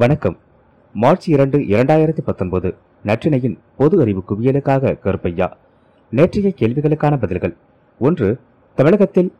வணக்கம். மார்ச் இரண்டு இரண்டாயிரத்தி பத்தொன்பது நற்றினையின் பொது அறிவு குவியலுக்காக கருப்பையா. நேற்றைய கேள்விகளுக்கான பதில்கள். ஒன்று தமிழகத்தில்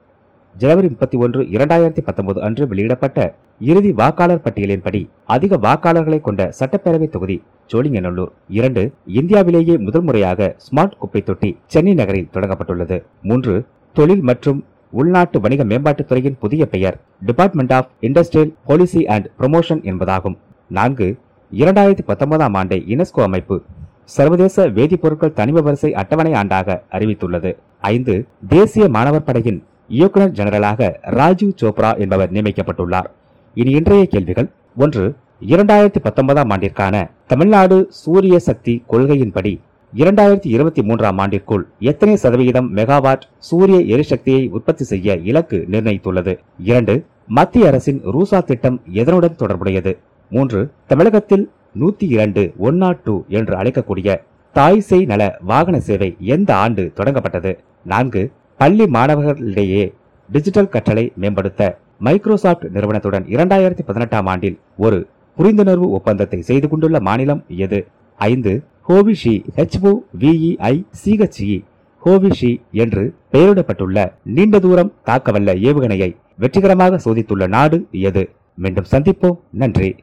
ஜனவரி முப்பத்தி ஒன்று இரண்டாயிரத்தி பத்தொன்பது அன்று வெளியிடப்பட்ட இறுதி வாக்காளர் பட்டியலின்படி அதிக வாக்காளர்களை கொண்ட சட்டப்பேரவை தொகுதி சோழிங்கநல்லூர். இரண்டு இந்தியாவிலேயே முதல் முறையாக ஸ்மார்ட் குப்பை தொட்டி சென்னை நகரில் தொடங்கப்பட்டுள்ளது. மூன்று தொழில் மற்றும் உள்நாட்டு வணிக மேம்பாட்டுத் துறையின் புதிய பெயர் department of industrial policy and promotion என்பதாகும். நான்கு இரண்டாயிரத்தி பத்தொன்பதாம் ஆண்டை யுனெஸ்கோ அமைப்பு சர்வதேச வேதிப்பொருட்கள் தனிம வரிசை அட்டவணை ஆண்டாக அறிவித்துள்ளது. ஐந்து தேசிய மாணவர் படையின் இயக்குனர் ஜெனரலாக ராஜீவ் சோப்ரா என்பவர் நியமிக்கப்பட்டுள்ளார். இனி இன்றைய கேள்விகள். ஒன்று இரண்டாயிரத்தி பத்தொன்பதாம் ஆண்டிற்கான தமிழ்நாடு சூரிய சக்தி கொள்கையின்படி இரண்டாயிரத்தி இருபத்தி மூன்றாம் ஆண்டிற்குள் எத்தனை சதவிகிதம் மெகாவாட் சூரிய எரிசக்தியை உற்பத்தி செய்ய இலக்கு நிர்ணயித்துள்ளது? இரண்டு மத்திய அரசின் ரூசா திட்டம் எதனுடன் தொடர்புடையது? மூன்று தமிழகத்தில் நூத்தி இரண்டு ஒன் நாட் டூ என்று அழைக்கக்கூடிய தாய் செய் நல வாகன சேவை எந்த ஆண்டு தொடங்கப்பட்டது? நான்கு பள்ளி மாணவர்களிடையே டிஜிட்டல் கற்றலை மேம்படுத்த மைக்ரோசாப்ட் நிறுவனத்துடன் இரண்டாயிரத்தி பதினெட்டாம் ஆண்டில் ஒரு புரிந்துணர்வு ஒப்பந்தத்தை செய்து கொண்டுள்ள மாநிலம் எது? ஐந்து ஹோவிஷி ஹெச்ஓ விஇஐ சிஹெச்இ ஹோவிஷி என்று பெயரிடப்பட்டுள்ள நீண்ட தூரம் தாக்கவல்ல ஏவுகணையை வெற்றிகரமாக சோதித்துள்ள நாடு எது? மீண்டும் சந்திப்போம். நன்றி.